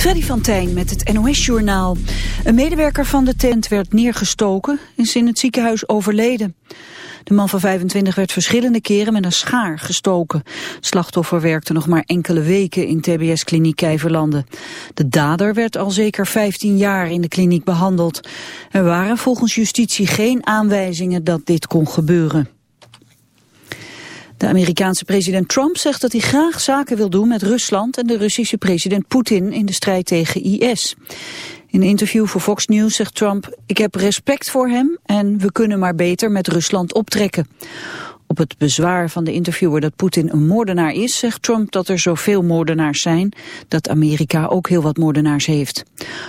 Freddy van Tijn met het NOS-journaal. Een medewerker van de tent werd neergestoken en is in het ziekenhuis overleden. De man van 25 werd verschillende keren met een schaar gestoken. Slachtoffer werkte nog maar enkele weken in TBS-kliniek Kijverlanden. De dader werd al zeker 15 jaar in de kliniek behandeld. Er waren volgens justitie geen aanwijzingen dat dit kon gebeuren. De Amerikaanse president Trump zegt dat hij graag zaken wil doen met Rusland en de Russische president Poetin in de strijd tegen IS. In een interview voor Fox News zegt Trump, ik heb respect voor hem en we kunnen maar beter met Rusland optrekken. Op het bezwaar van de interviewer dat Poetin een moordenaar is, zegt Trump dat er zoveel moordenaars zijn, dat Amerika ook heel wat moordenaars heeft.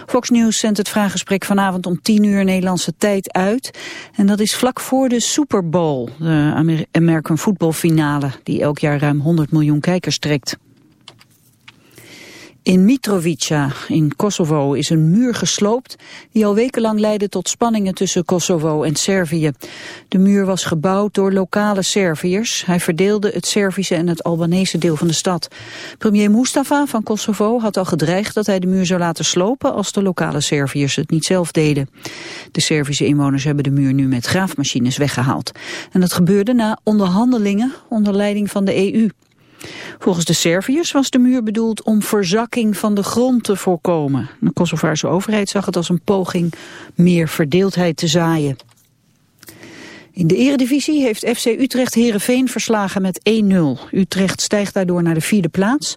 Fox News zendt het vraaggesprek vanavond om 10 uur Nederlandse tijd uit. En dat is vlak voor de Super Bowl, de American Football finale, die elk jaar ruim 100 miljoen kijkers trekt. In Mitrovica in Kosovo is een muur gesloopt die al wekenlang leidde tot spanningen tussen Kosovo en Servië. De muur was gebouwd door lokale Serviërs. Hij verdeelde het Servische en het Albanese deel van de stad. Premier Mustafa van Kosovo had al gedreigd dat hij de muur zou laten slopen als de lokale Serviërs het niet zelf deden. De Servische inwoners hebben de muur nu met graafmachines weggehaald. En dat gebeurde na onderhandelingen onder leiding van de EU. Volgens de Serviërs was de muur bedoeld om verzakking van de grond te voorkomen. De Kosovaarse overheid zag het als een poging meer verdeeldheid te zaaien. In de eredivisie heeft FC Utrecht Herenveen verslagen met 1-0. Utrecht stijgt daardoor naar de vierde plaats.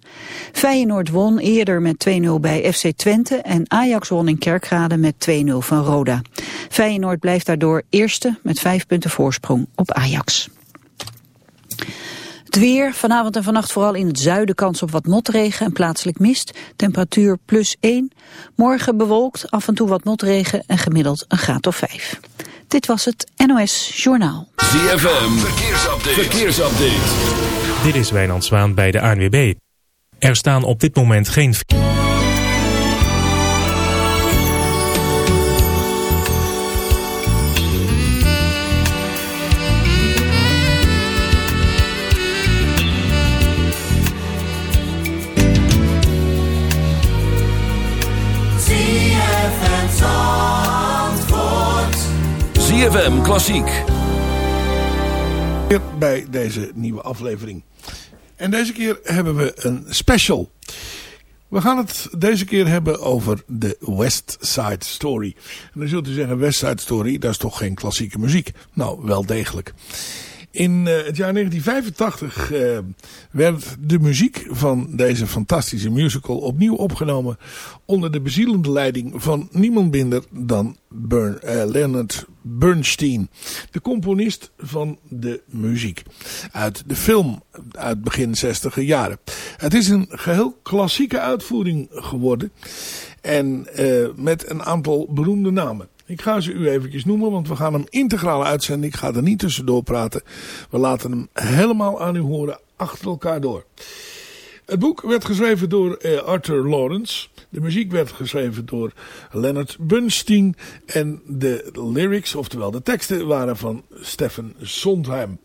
Feyenoord won eerder met 2-0 bij FC Twente en Ajax won in Kerkrade met 2-0 van Roda. Feyenoord blijft daardoor eerste met vijf punten voorsprong op Ajax. Het weer, vanavond en vannacht vooral in het zuiden kans op wat motregen en plaatselijk mist. Temperatuur plus 1. Morgen bewolkt, af en toe wat motregen en gemiddeld een graad of 5. Dit was het NOS Journaal. ZFM, verkeersupdate. verkeersupdate. Dit is Wijnand Zwaan bij de ANWB. Er staan op dit moment geen... ZFM Klassiek. Bij deze nieuwe aflevering. En deze keer hebben we een special. We gaan het deze keer hebben over de West Side Story. En dan zult u zeggen, West Side Story, dat is toch geen klassieke muziek? Nou, wel degelijk. In uh, het jaar 1985 uh, eh, werd de muziek van deze fantastische musical opnieuw opgenomen onder de bezielende leiding van niemand minder dan Bern, uh, Leonard Bernstein, de componist van de muziek uit de film uit begin 60 jaren. Het is een geheel klassieke uitvoering geworden en met een aantal beroemde namen. Ik ga ze u eventjes noemen, want we gaan hem integraal uitzenden. Ik ga er niet tussendoor praten. We laten hem helemaal aan u horen, achter elkaar door. Het boek werd geschreven door eh, Arthur Lawrence. De muziek werd geschreven door Leonard Bernstein. En de lyrics, oftewel de teksten, waren van Stefan Sondheim.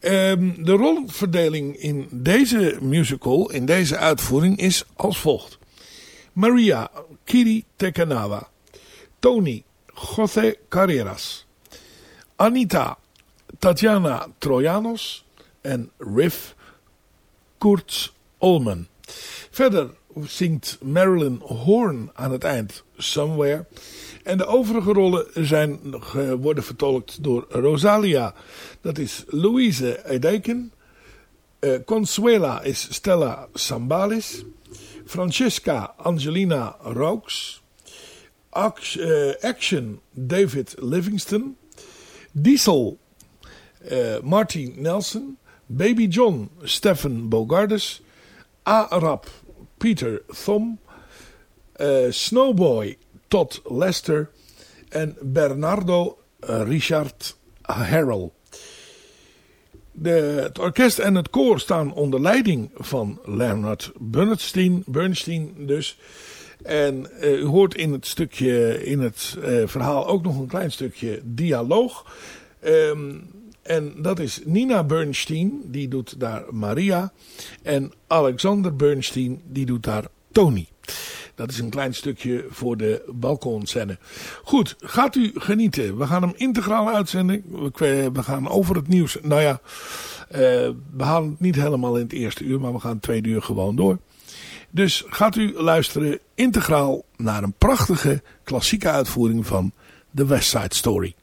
Um, de rolverdeling in deze musical, in deze uitvoering, is als volgt. Maria Kiri Tekanawa. Tony José Carreras. Anita Tatjana Trojanos en Riff Kurtz Olmen. Verder zingt Marilyn Horn aan het eind Somewhere. En de overige rollen zijn, worden vertolkt door Rosalia. Dat is Louise Edeken. Uh, Consuela is Stella Sambalis. Francesca Angelina Raux. Eh, Action David Livingston. Diesel uh, Martin Nelson. Baby John Stephen Bogardes. Arab Peter Thom. Uh, Snowboy Todd Lester. En Bernardo Richard Harrell. De, het orkest en het koor staan onder leiding van Leonard Bernstein, Bernstein dus. En uh, u hoort in het stukje, in het uh, verhaal ook nog een klein stukje dialoog. Um, en dat is Nina Bernstein, die doet daar Maria. En Alexander Bernstein, die doet daar Tony. Dat is een klein stukje voor de balkonscène. Goed, gaat u genieten. We gaan hem integraal uitzenden. We, gaan over het nieuws. Nou ja, uh, we halen het niet helemaal in het eerste uur, maar we gaan twee uur gewoon door. Dus gaat u luisteren integraal naar een prachtige klassieke uitvoering van The West Side Story.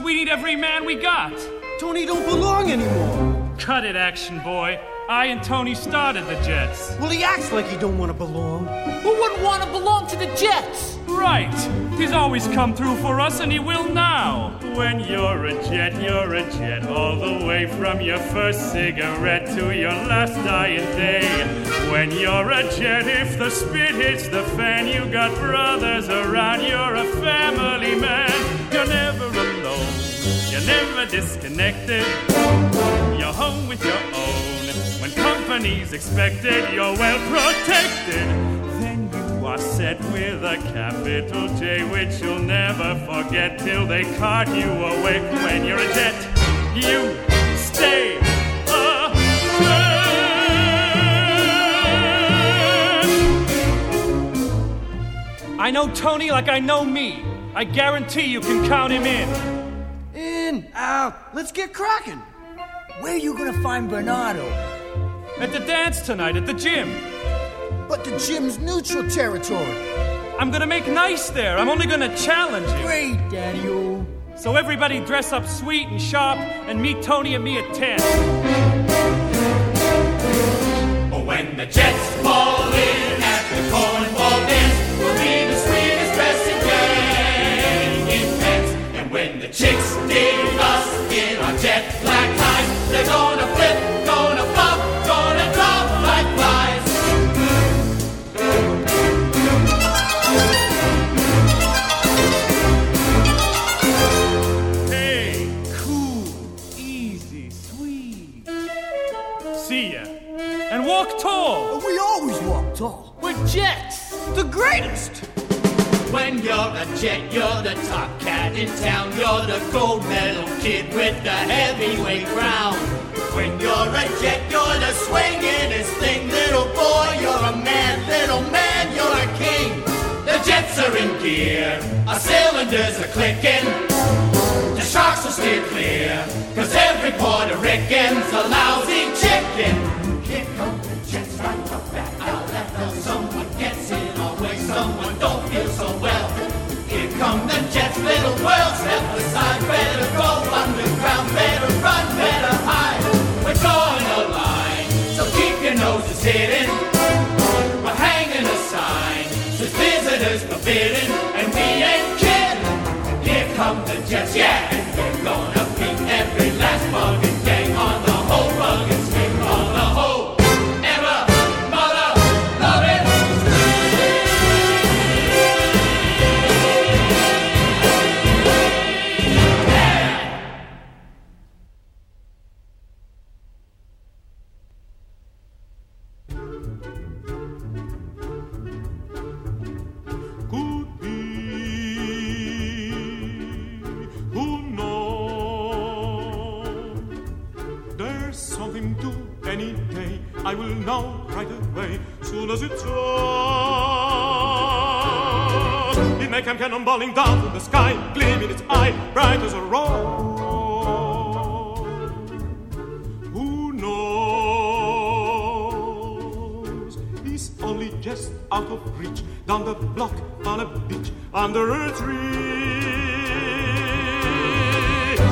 We need every man we got. Tony don't belong anymore. Cut it, action boy. I and Tony started the Jets. Well, he acts like he don't want to belong. Who wouldn't want to belong to the Jets? Right. He's always come through for us, and he will now. When you're a jet, you're a jet, all the way from your first cigarette to your last dying day. When you're a jet, if the spit hits the fan, you got brothers around, you're a family man. You're never alone, you're never disconnected. You're home with your own. When company's expected, you're well protected. Are set with a capital J, which you'll never forget till they cart you away. When you're a jet, you stay. I know Tony like I know me. I guarantee you can count him in. In, out, let's get cracking. Where are you gonna find Bernardo? At the dance tonight at the gym. But the gym's neutral territory. I'm gonna make nice there. I'm only gonna challenge you. Great, Daddy-o. So everybody dress up sweet and sharp and meet Tony and me at 10. When the Jets fall in at the cornball dance, we'll be the sweetest dressing gang in pants. And when the chicks dig us in our jet black ties, they're gonna out of reach, down the block on a beach, under a tree.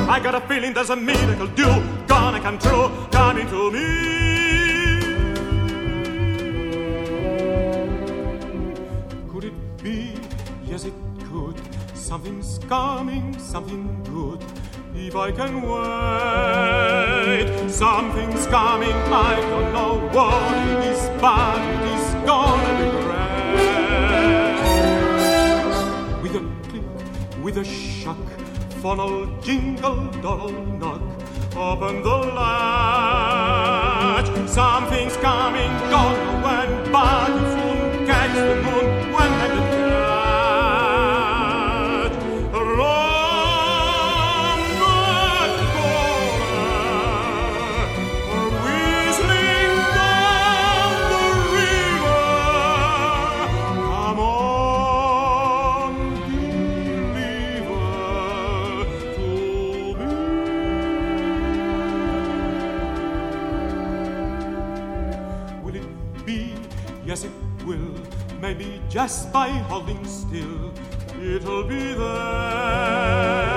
I got a feeling there's a miracle due, gonna come true, coming to me. Could it be? Yes, it could. Something's coming, something good. If I can wait, something's coming. I don't know what it is, but it is gonna with a shock, funnel jingle, doddle knock. Open the latch. Something's coming, don't know when, but the moon just by holding still, it'll be there.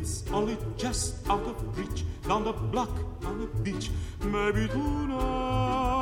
it's only just out of reach, down the block on the beach, maybe tonight.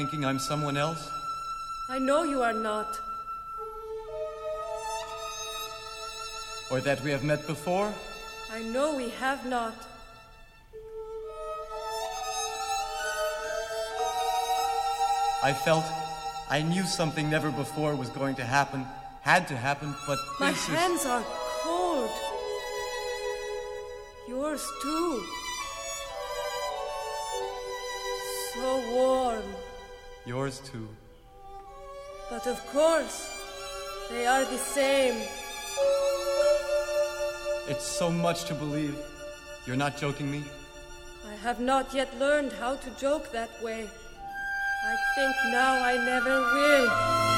Thinking I'm someone else? I know you are not. Or that we have met before? I know we have not. I felt I knew something never before was going to happen, had to happen, but My this hands is... are cold. Yours too. So warm. Yours too. But of course, they are the same. It's so much to believe. You're not joking me? I have not yet learned how to joke that way. I think now I never will.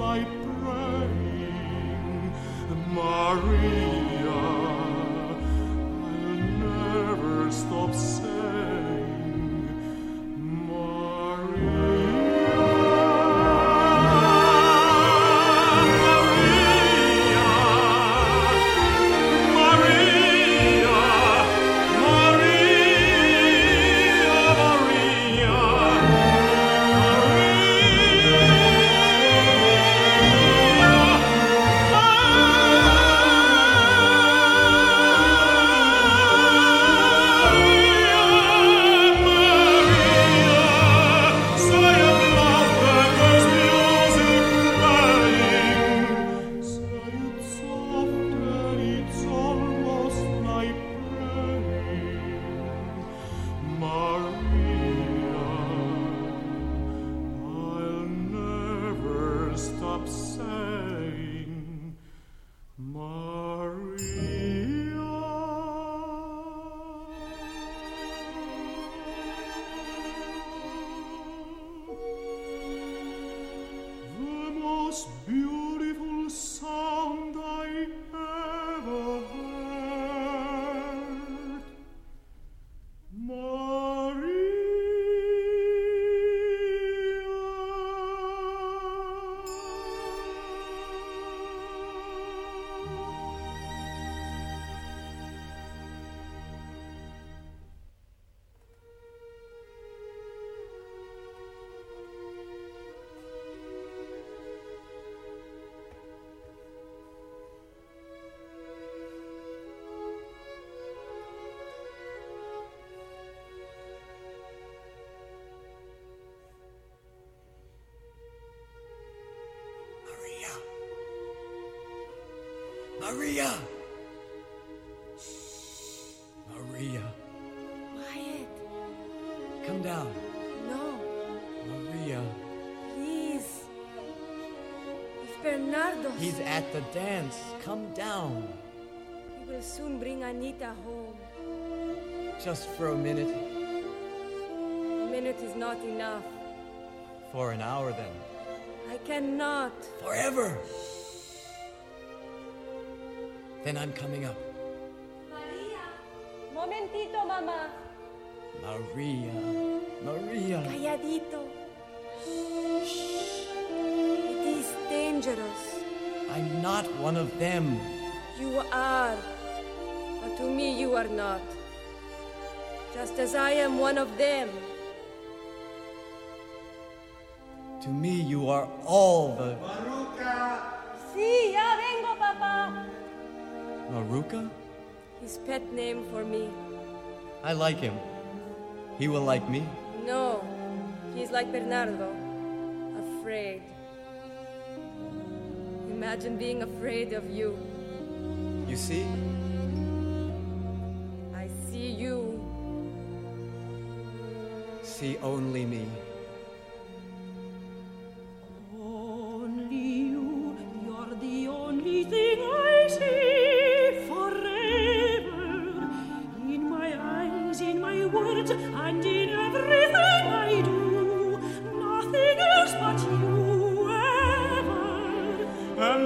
Like praying. Maria, Maria! Maria, Quiet. come down. No, Maria, please. It's Bernardo. he's at the dance. Come down. He will soon bring Anita home. Just for a minute. A minute is not enough. For an hour, then. I cannot. Forever! Then I'm coming up. Maria. Momentito, mamá. Maria, Maria. Calladito. It is dangerous. I'm not one of them. You are. But to me, you are not. Just as I am one of them. To me, you are all the. Maruka? His pet name for me. I like him. He will like me. No, he's like Bernardo. Afraid. Imagine being afraid of you. You see? I see you. See only me.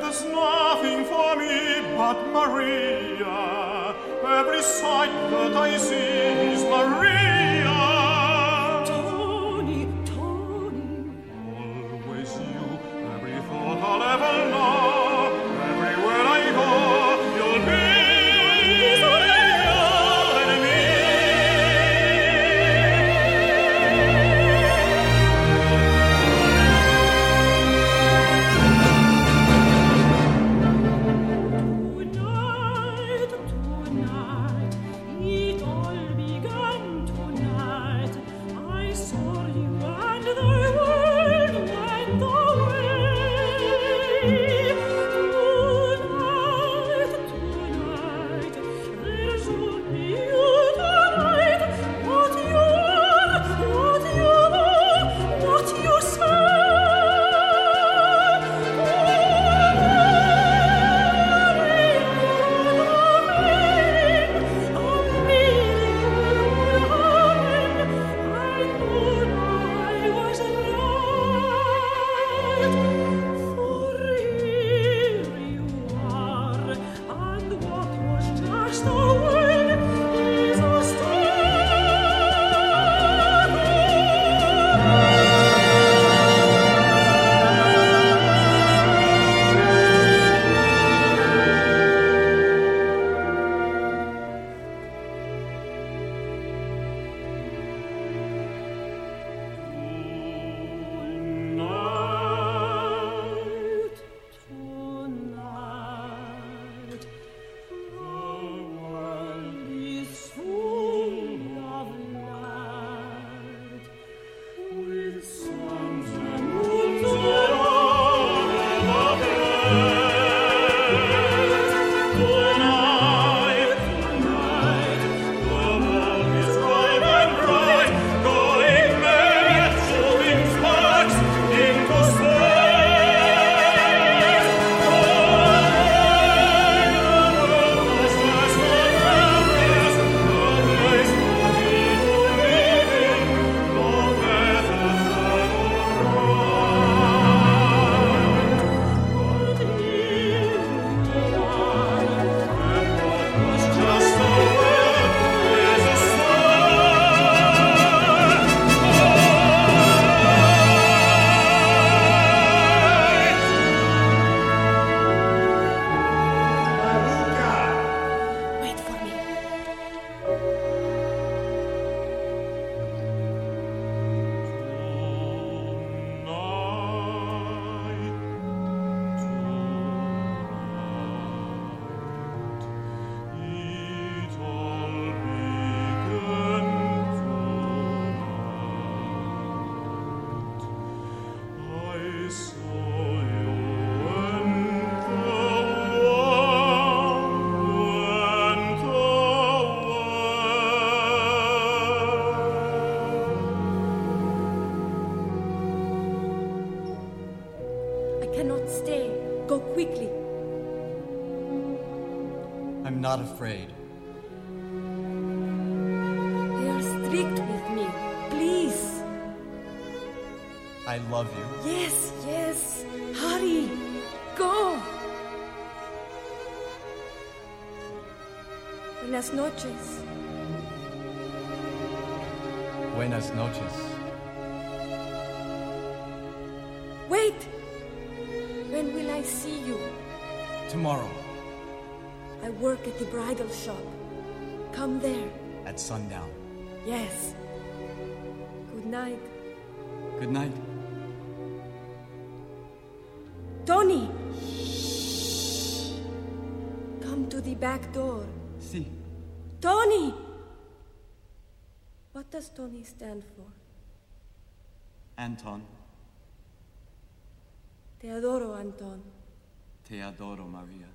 There's nothing for me but Maria. Every sight that I see is Maria. Buenas noches. Buenas noches. Wait! When will I see you? Tomorrow. I work at the bridal shop. Come there. At sundown. Yes. Good night. Good night. Tony! Shh. Come to the back door. Tony! What does Tony stand for? Anton. Te adoro, Anton. Te adoro, Maria.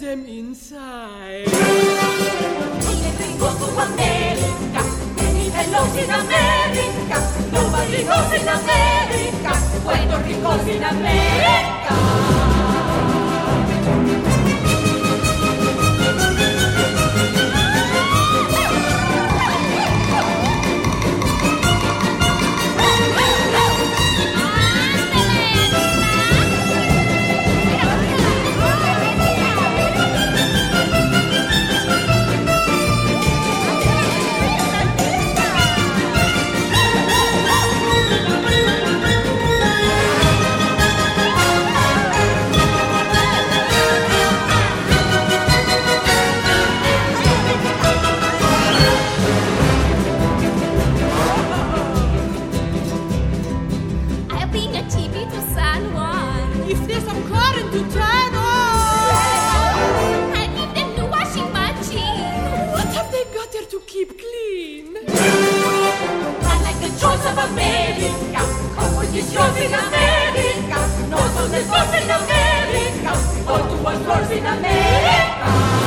them inside. Only gringos America, in America, nobody goes in America, Puerto Rico's in America. America. Como in America. nosotros so America. All to one's en America.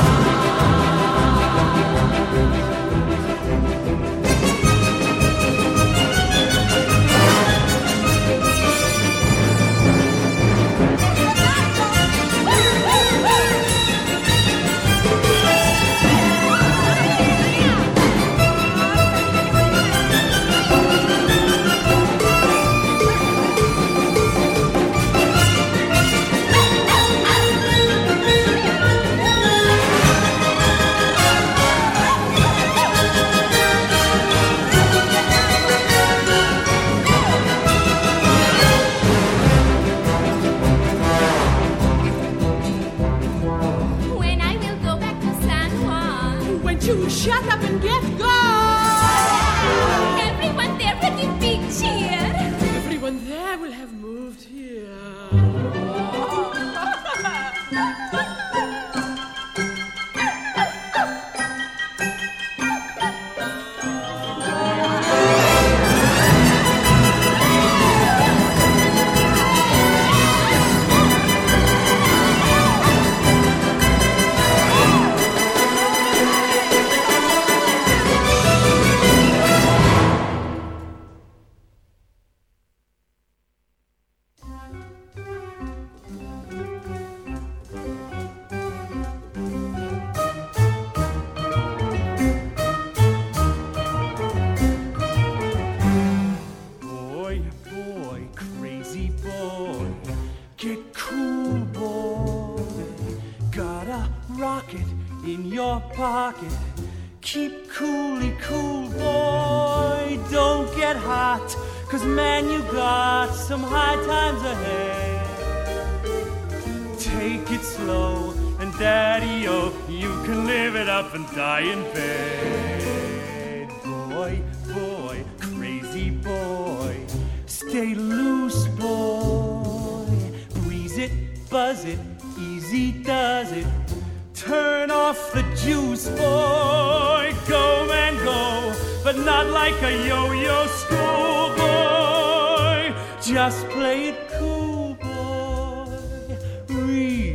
Three.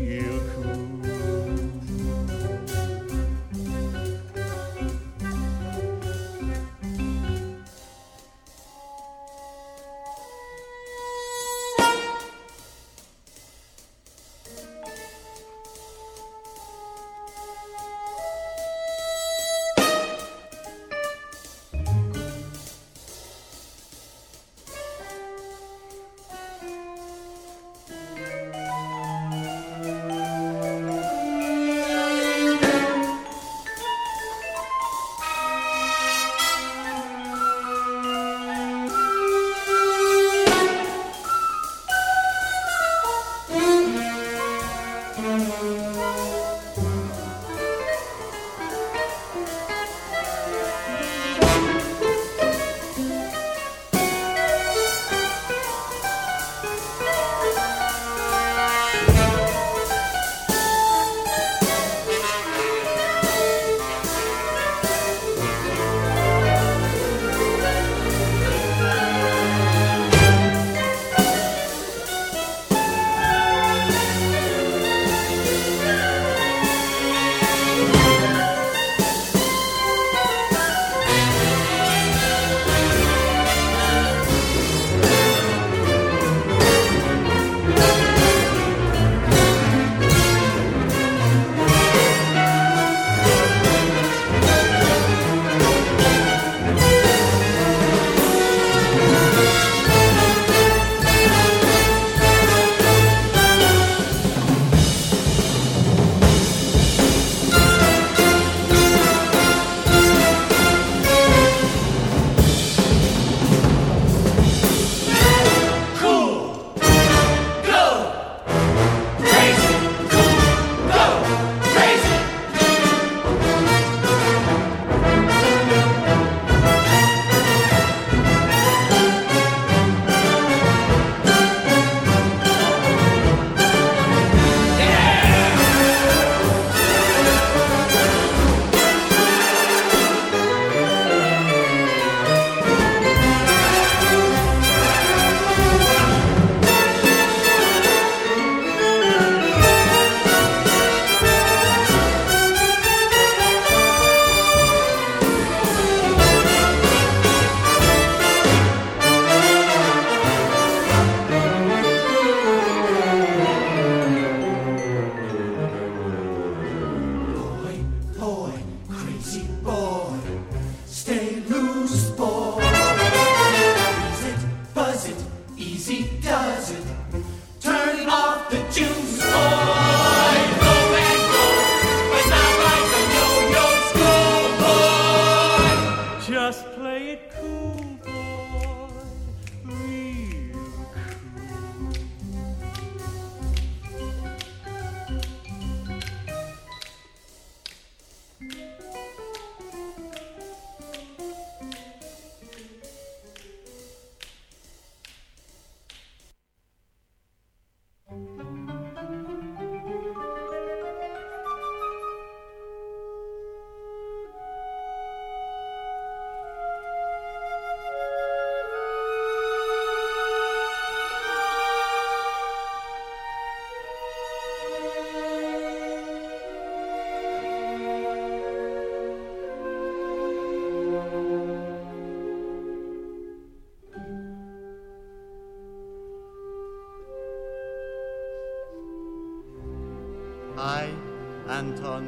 Anton,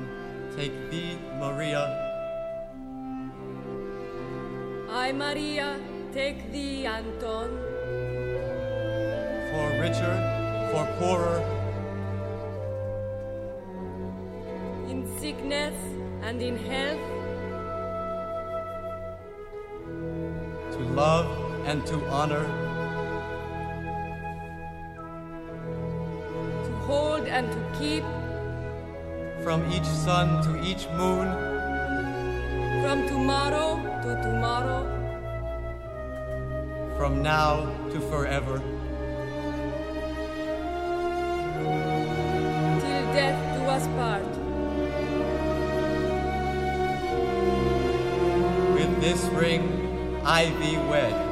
take thee, Maria, I, Maria, take thee, Anton, for richer, for poorer, in sickness and in health, to love and to honor, to hold and to keep, from each sun to each moon, from tomorrow to tomorrow, from now to forever. till death do us part. With this ring I thee wed.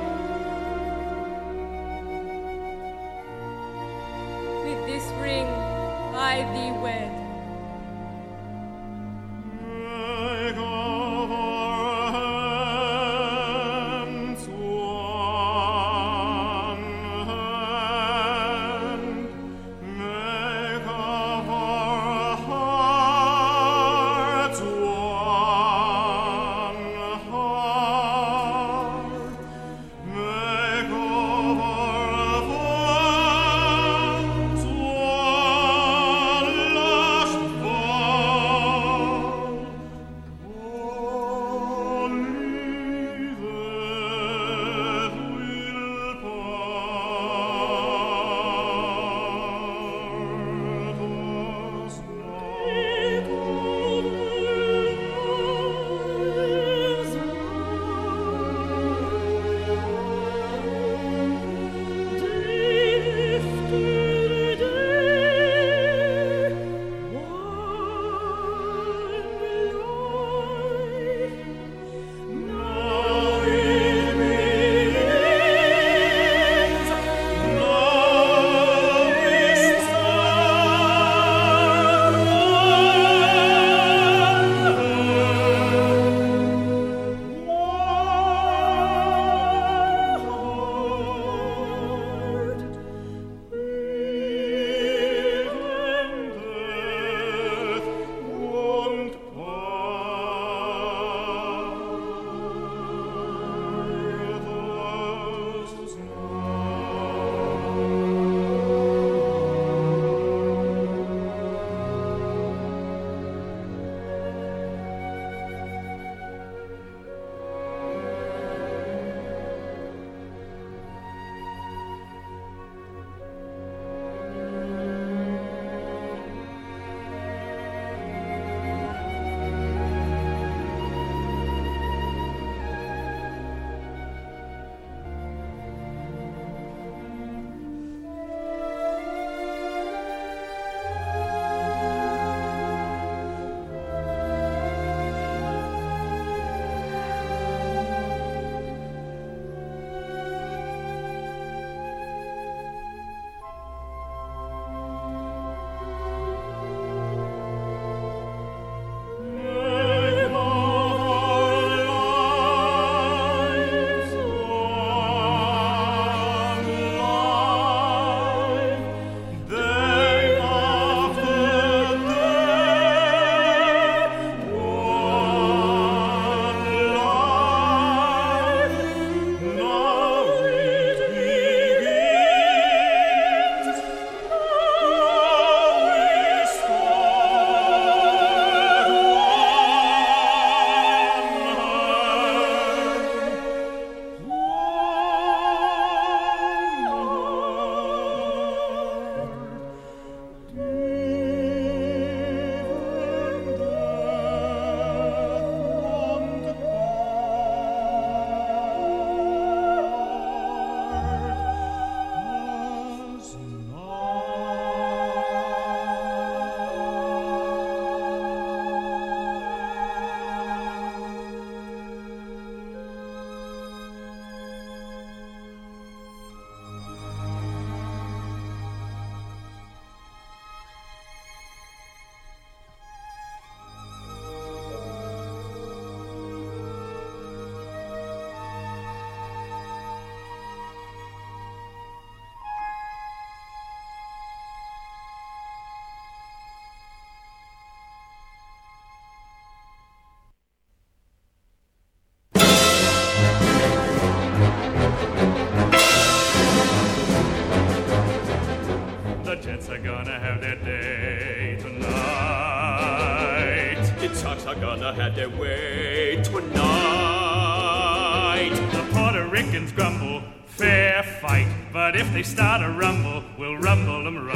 chickens grumble, fair fight. But if they start a rumble, we'll rumble them right.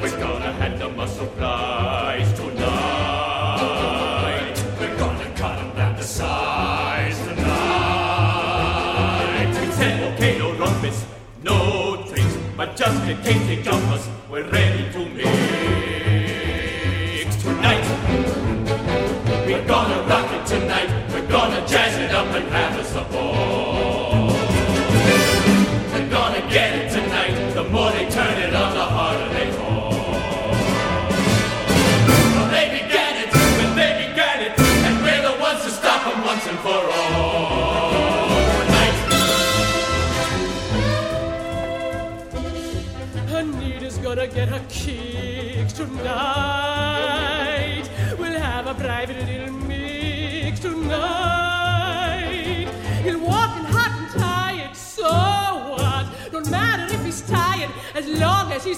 We're gonna have the muscle prize tonight. We're gonna cut them down to size tonight. We said okay, no rumpus, no tricks, but just in case they jump us.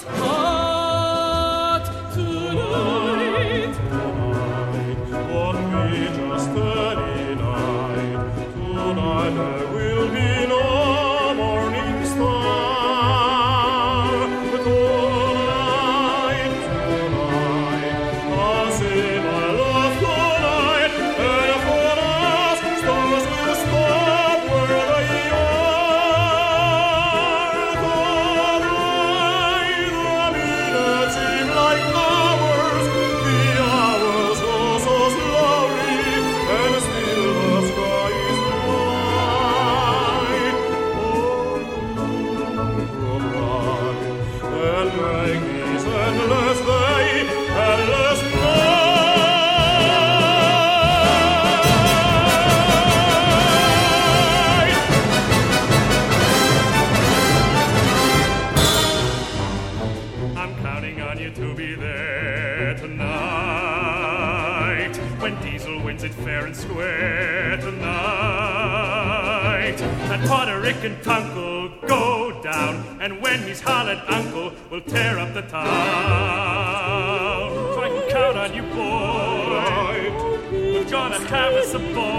Oh. solid uncle will tear up the town. So I can count on you, boy. We're gonna have us a ball.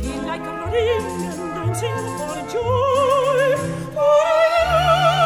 feel like I'm running and dancing for joy. Oh, yeah!